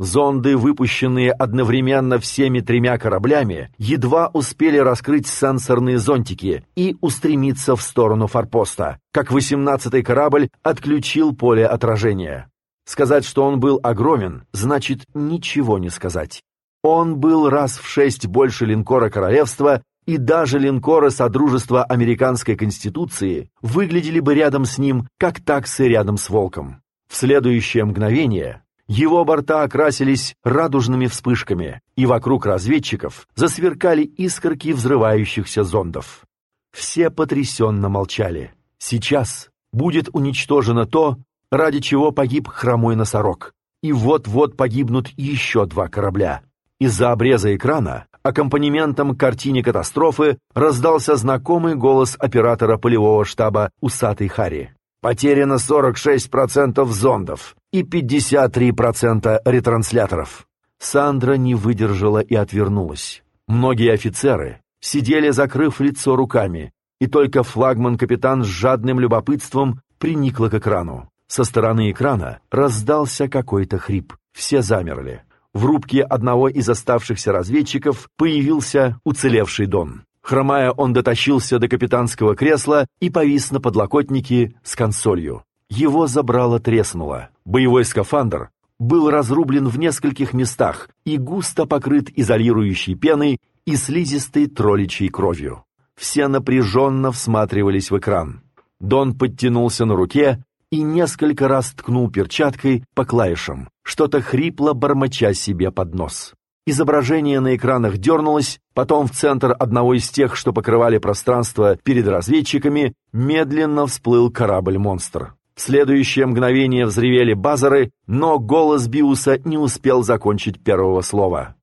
Зонды, выпущенные одновременно всеми тремя кораблями, едва успели раскрыть сенсорные зонтики и устремиться в сторону форпоста, как 18-й корабль отключил поле отражения. Сказать, что он был огромен, значит ничего не сказать. Он был раз в шесть больше линкора королевства, и даже линкоры Содружества Американской Конституции выглядели бы рядом с ним, как таксы рядом с волком. В следующее мгновение его борта окрасились радужными вспышками, и вокруг разведчиков засверкали искорки взрывающихся зондов. Все потрясенно молчали. Сейчас будет уничтожено то, ради чего погиб хромой носорог, и вот-вот погибнут еще два корабля. Из-за обреза экрана аккомпанементом картине катастрофы раздался знакомый голос оператора полевого штаба «Усатый Хари». Потеряно 46% зондов и 53% ретрансляторов. Сандра не выдержала и отвернулась. Многие офицеры сидели, закрыв лицо руками, и только флагман-капитан с жадным любопытством приникла к экрану. Со стороны экрана раздался какой-то хрип. Все замерли. В рубке одного из оставшихся разведчиков появился уцелевший Дон. Хромая, он дотащился до капитанского кресла и повис на подлокотнике с консолью. Его забрало треснуло. Боевой скафандр был разрублен в нескольких местах и густо покрыт изолирующей пеной и слизистой тролличьей кровью. Все напряженно всматривались в экран. Дон подтянулся на руке и несколько раз ткнул перчаткой по клавишам, что-то хрипло бормоча себе под нос. Изображение на экранах дернулось, потом в центр одного из тех, что покрывали пространство перед разведчиками, медленно всплыл корабль-монстр. В следующее мгновение взревели базары, но голос Биуса не успел закончить первого слова.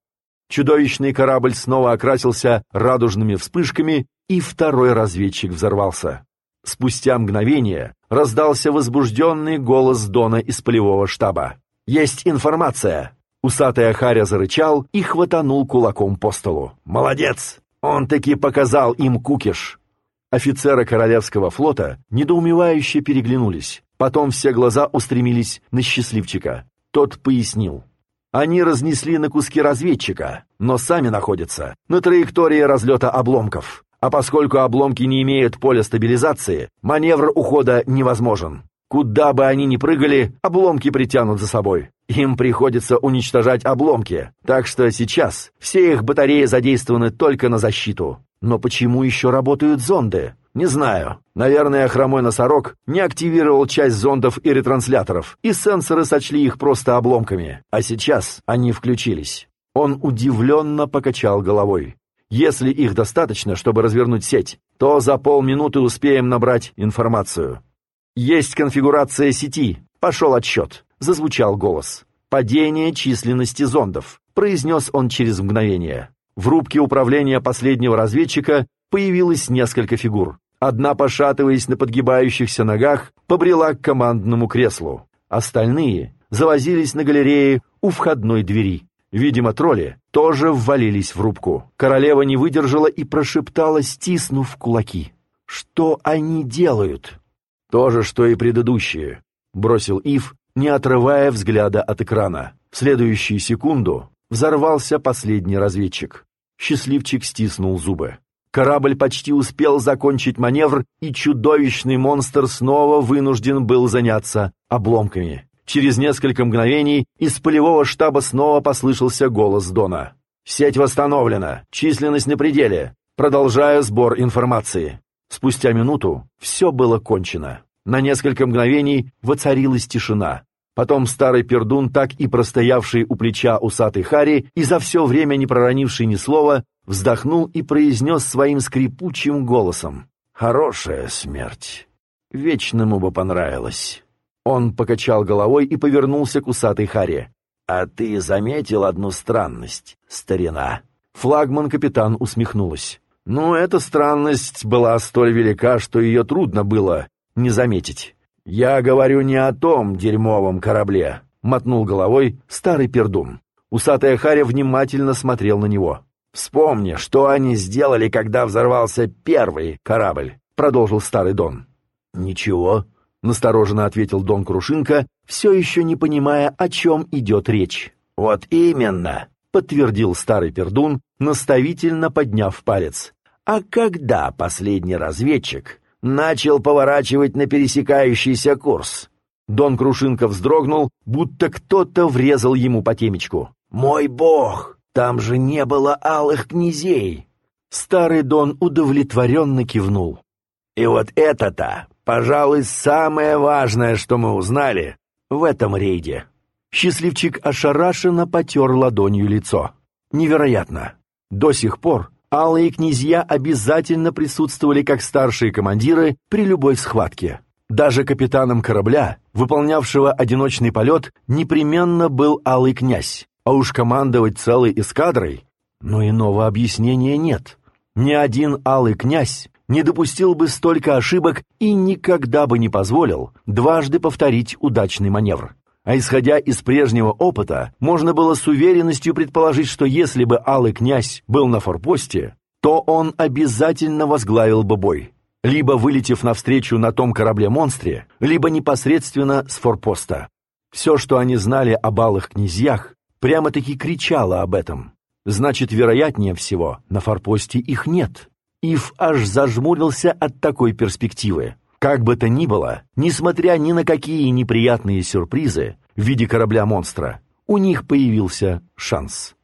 Чудовищный корабль снова окрасился радужными вспышками, и второй разведчик взорвался. Спустя мгновение раздался возбужденный голос Дона из полевого штаба. «Есть информация! Усатый Ахаря зарычал и хватанул кулаком по столу. «Молодец! Он таки показал им кукиш!» Офицеры Королевского флота недоумевающе переглянулись. Потом все глаза устремились на счастливчика. Тот пояснил. Они разнесли на куски разведчика, но сами находятся на траектории разлета обломков. А поскольку обломки не имеют поля стабилизации, маневр ухода невозможен. Куда бы они ни прыгали, обломки притянут за собой. Им приходится уничтожать обломки, так что сейчас все их батареи задействованы только на защиту. Но почему еще работают зонды? Не знаю. Наверное, хромой носорог не активировал часть зондов и ретрансляторов, и сенсоры сочли их просто обломками. А сейчас они включились. Он удивленно покачал головой. Если их достаточно, чтобы развернуть сеть, то за полминуты успеем набрать информацию. Есть конфигурация сети. Пошел отсчет. Зазвучал голос. «Падение численности зондов», — произнес он через мгновение. В рубке управления последнего разведчика появилось несколько фигур. Одна, пошатываясь на подгибающихся ногах, побрела к командному креслу. Остальные завозились на галерее у входной двери. Видимо, тролли тоже ввалились в рубку. Королева не выдержала и прошептала, стиснув кулаки. «Что они делают?» «То же, что и предыдущие», — бросил Ив, не отрывая взгляда от экрана. В следующую секунду взорвался последний разведчик. Счастливчик стиснул зубы. Корабль почти успел закончить маневр, и чудовищный монстр снова вынужден был заняться обломками. Через несколько мгновений из полевого штаба снова послышался голос Дона. «Сеть восстановлена, численность на пределе. Продолжаю сбор информации». Спустя минуту все было кончено. На несколько мгновений воцарилась тишина. Потом старый пердун, так и простоявший у плеча усатый Хари и за все время не проронивший ни слова, вздохнул и произнес своим скрипучим голосом. «Хорошая смерть. Вечному бы понравилось». Он покачал головой и повернулся к усатой Харе. «А ты заметил одну странность, старина?» Флагман-капитан усмехнулась. Ну, эта странность была столь велика, что ее трудно было не заметить. «Я говорю не о том дерьмовом корабле», — мотнул головой старый пердун. Усатая Харя внимательно смотрел на него. «Вспомни, что они сделали, когда взорвался первый корабль», — продолжил старый Дон. «Ничего», — настороженно ответил Дон Крушинка, все еще не понимая, о чем идет речь. «Вот именно», — подтвердил старый пердун, наставительно подняв палец. «А когда последний разведчик начал поворачивать на пересекающийся курс?» Дон Крушинка вздрогнул, будто кто-то врезал ему по темечку. «Мой бог! Там же не было алых князей!» Старый Дон удовлетворенно кивнул. «И вот это-то, пожалуй, самое важное, что мы узнали в этом рейде». Счастливчик ошарашенно потер ладонью лицо. «Невероятно! До сих пор алые князья обязательно присутствовали как старшие командиры при любой схватке. Даже капитаном корабля, выполнявшего одиночный полет, непременно был алый князь. А уж командовать целой эскадрой, но иного объяснения нет. Ни один алый князь не допустил бы столько ошибок и никогда бы не позволил дважды повторить удачный маневр. А исходя из прежнего опыта, можно было с уверенностью предположить, что если бы алый князь был на форпосте, то он обязательно возглавил бы бой либо вылетев навстречу на том корабле-монстре, либо непосредственно с форпоста. Все, что они знали о балых князьях, прямо-таки кричало об этом. Значит, вероятнее всего, на форпосте их нет. Ив аж зажмурился от такой перспективы. Как бы то ни было, несмотря ни на какие неприятные сюрпризы в виде корабля-монстра, у них появился шанс.